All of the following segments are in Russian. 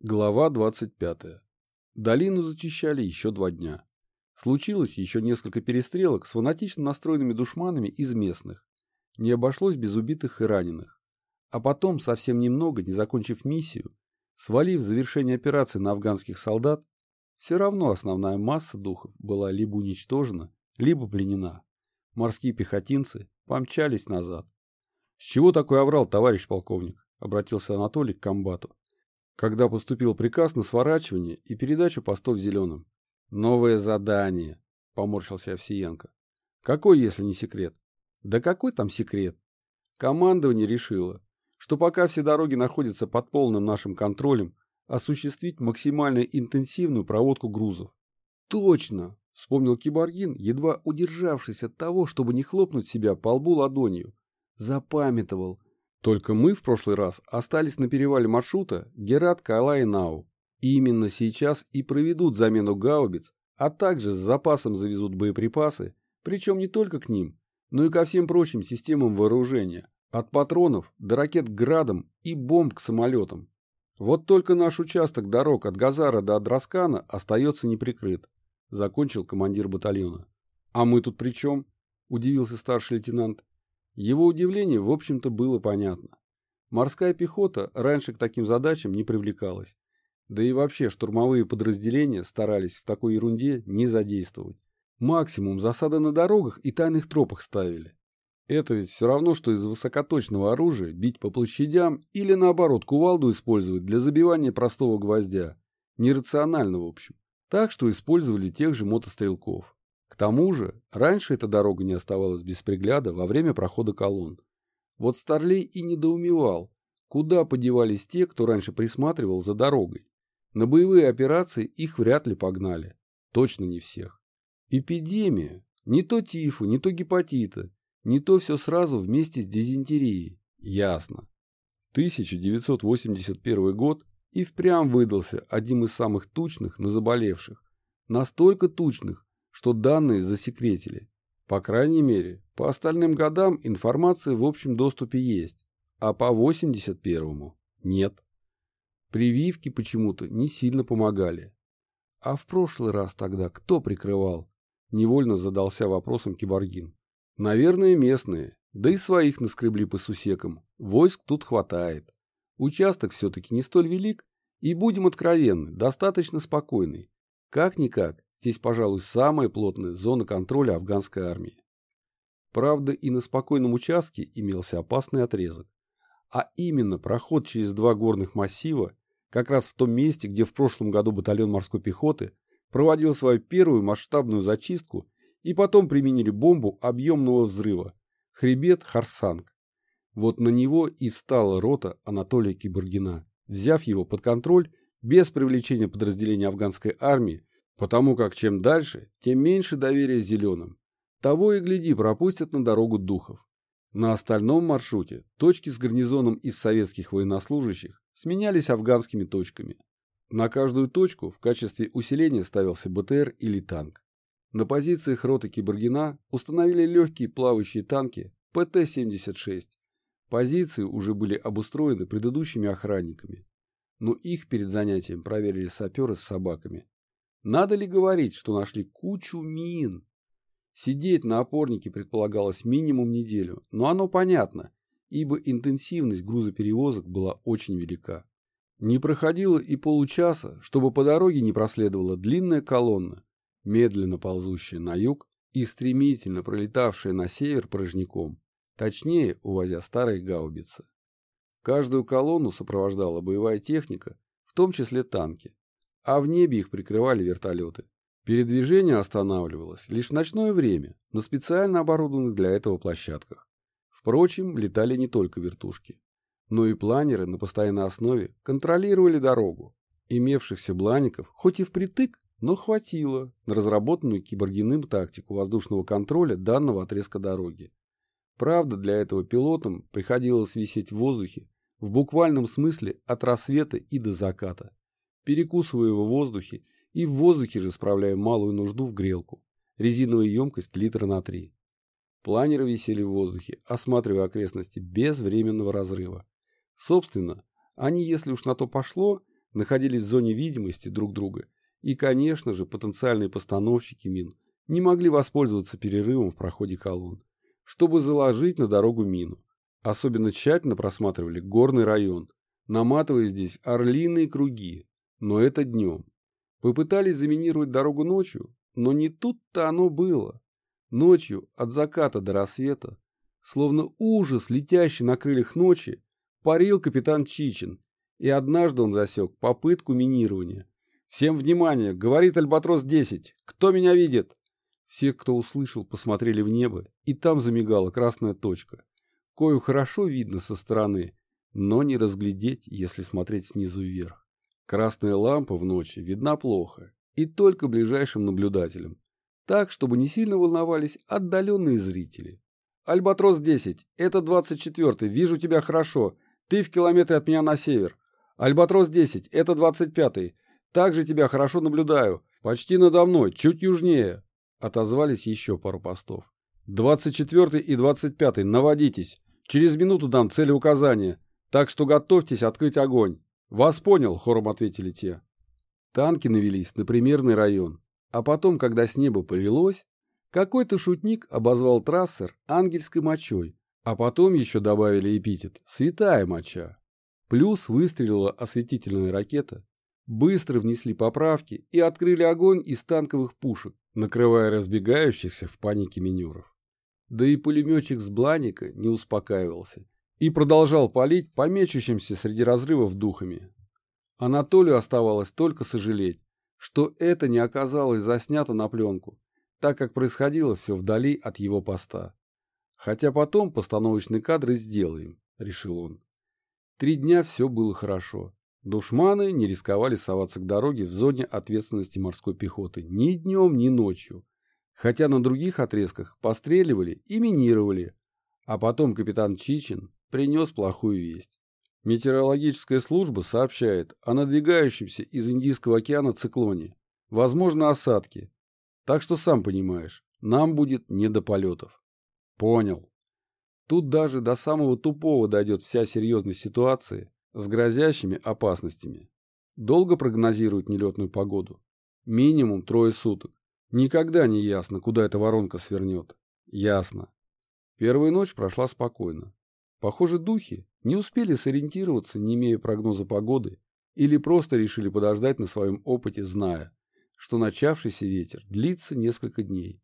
Глава 25. Долину зачищали еще два дня. Случилось еще несколько перестрелок с фанатично настроенными душманами из местных. Не обошлось без убитых и раненых. А потом, совсем немного, не закончив миссию, свалив завершение операции на афганских солдат, все равно основная масса духов была либо уничтожена, либо пленена. Морские пехотинцы помчались назад. «С чего такой оврал, товарищ полковник?» — обратился Анатолий к комбату когда поступил приказ на сворачивание и передачу постов зеленым. «Новое задание», — поморщился Овсиенко. «Какой, если не секрет?» «Да какой там секрет?» Командование решило, что пока все дороги находятся под полным нашим контролем, осуществить максимально интенсивную проводку грузов. «Точно!» — вспомнил Киборгин, едва удержавшись от того, чтобы не хлопнуть себя по лбу ладонью. Запамятовал, только мы в прошлый раз остались на перевале маршрута Герат, Кала и Нау. И именно сейчас и проведут замену гаубиц, а также с запасом завезут боеприпасы, причем не только к ним, но и ко всем прочим системам вооружения, от патронов до ракет градом и бомб к самолетам. Вот только наш участок дорог от Газара до Адраскана остается неприкрыт, закончил командир батальона. А мы тут при чем? Удивился старший лейтенант. Его удивление, в общем-то, было понятно. Морская пехота раньше к таким задачам не привлекалась. Да и вообще штурмовые подразделения старались в такой ерунде не задействовать. Максимум засады на дорогах и тайных тропах ставили. Это ведь все равно, что из высокоточного оружия бить по площадям или наоборот кувалду использовать для забивания простого гвоздя. Нерационально, в общем. Так что использовали тех же мотострелков тому же, раньше эта дорога не оставалась без пригляда во время прохода колонн. Вот Старлей и недоумевал, куда подевались те, кто раньше присматривал за дорогой. На боевые операции их вряд ли погнали. Точно не всех. Эпидемия. Не то тифа, не то гепатита, не то все сразу вместе с дизентерией. Ясно. 1981 год и впрямь выдался одним из самых тучных на заболевших. Настолько тучных, что данные засекретили. По крайней мере, по остальным годам информация в общем доступе есть, а по 81-му нет. Прививки почему-то не сильно помогали. А в прошлый раз тогда кто прикрывал? Невольно задался вопросом Киборгин. Наверное, местные, да и своих наскребли по сусекам. Войск тут хватает. Участок все-таки не столь велик, и, будем откровенны, достаточно спокойный. Как-никак, Здесь, пожалуй, самая плотная зона контроля афганской армии. Правда, и на спокойном участке имелся опасный отрезок. А именно проход через два горных массива, как раз в том месте, где в прошлом году батальон морской пехоты проводил свою первую масштабную зачистку и потом применили бомбу объемного взрыва – хребет Харсанг. Вот на него и встала рота Анатолия Киборгина, взяв его под контроль без привлечения подразделения афганской армии Потому как чем дальше, тем меньше доверия зеленым. Того и гляди, пропустят на дорогу духов. На остальном маршруте точки с гарнизоном из советских военнослужащих сменялись афганскими точками. На каждую точку в качестве усиления ставился БТР или танк. На позициях роты Киборгина установили легкие плавающие танки ПТ-76. Позиции уже были обустроены предыдущими охранниками, но их перед занятием проверили саперы с собаками. Надо ли говорить, что нашли кучу мин? Сидеть на опорнике предполагалось минимум неделю, но оно понятно, ибо интенсивность грузоперевозок была очень велика. Не проходило и получаса, чтобы по дороге не проследовала длинная колонна, медленно ползущая на юг и стремительно пролетавшая на север порожняком, точнее, увозя старые гаубицы. Каждую колонну сопровождала боевая техника, в том числе танки а в небе их прикрывали вертолеты. Передвижение останавливалось лишь в ночное время на специально оборудованных для этого площадках. Впрочем, летали не только вертушки, но и планеры на постоянной основе контролировали дорогу. Имевшихся блаников, хоть и впритык, но хватило на разработанную киборгиным тактику воздушного контроля данного отрезка дороги. Правда, для этого пилотам приходилось висеть в воздухе в буквальном смысле от рассвета и до заката перекусываю его в воздухе и в воздухе же справляю малую нужду в грелку. Резиновая емкость литра на три. Планеры висели в воздухе, осматривая окрестности без временного разрыва. Собственно, они, если уж на то пошло, находились в зоне видимости друг друга, и, конечно же, потенциальные постановщики мин не могли воспользоваться перерывом в проходе колонн, чтобы заложить на дорогу мину. Особенно тщательно просматривали горный район, наматывая здесь орлиные круги, но это днем. Попытались заминировать дорогу ночью, но не тут-то оно было. Ночью, от заката до рассвета, словно ужас, летящий на крыльях ночи, парил капитан Чичин, и однажды он засек попытку минирования. «Всем внимание! Говорит Альбатрос-10! Кто меня видит?» Все, кто услышал, посмотрели в небо, и там замигала красная точка. Кою хорошо видно со стороны, но не разглядеть, если смотреть снизу вверх. Красная лампа в ночи видна плохо, и только ближайшим наблюдателям, так, чтобы не сильно волновались отдаленные зрители. «Альбатрос-10, это 24-й, вижу тебя хорошо, ты в километре от меня на север. Альбатрос-10, это 25-й, также тебя хорошо наблюдаю, почти надо мной, чуть южнее», отозвались еще пару постов. «24-й и 25-й, наводитесь, через минуту дам цели указания, так что готовьтесь открыть огонь». «Вас понял», — хором ответили те. Танки навелись на примерный район, а потом, когда с неба повелось, какой-то шутник обозвал трассер ангельской мочой, а потом еще добавили эпитет «святая моча». Плюс выстрелила осветительная ракета, быстро внесли поправки и открыли огонь из танковых пушек, накрывая разбегающихся в панике минеров. Да и пулеметчик с Бланика не успокаивался и продолжал палить по мечущимся среди разрывов духами. Анатолию оставалось только сожалеть, что это не оказалось заснято на пленку, так как происходило все вдали от его поста. Хотя потом постановочные кадры сделаем, решил он. Три дня все было хорошо. Душманы не рисковали соваться к дороге в зоне ответственности морской пехоты ни днем, ни ночью, хотя на других отрезках постреливали и минировали, а потом капитан Чичин принес плохую весть. Метеорологическая служба сообщает о надвигающемся из Индийского океана циклоне. Возможно, осадки. Так что сам понимаешь, нам будет не до полетов. Понял. Тут даже до самого тупого дойдет вся серьезность ситуации с грозящими опасностями. Долго прогнозируют нелетную погоду? Минимум трое суток. Никогда не ясно, куда эта воронка свернет. Ясно. Первая ночь прошла спокойно. Похоже, духи не успели сориентироваться, не имея прогноза погоды, или просто решили подождать на своем опыте, зная, что начавшийся ветер длится несколько дней.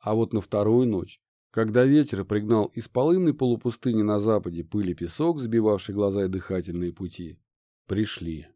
А вот на вторую ночь, когда ветер пригнал из полынной полупустыни на западе пыль и песок, сбивавший глаза и дыхательные пути, пришли.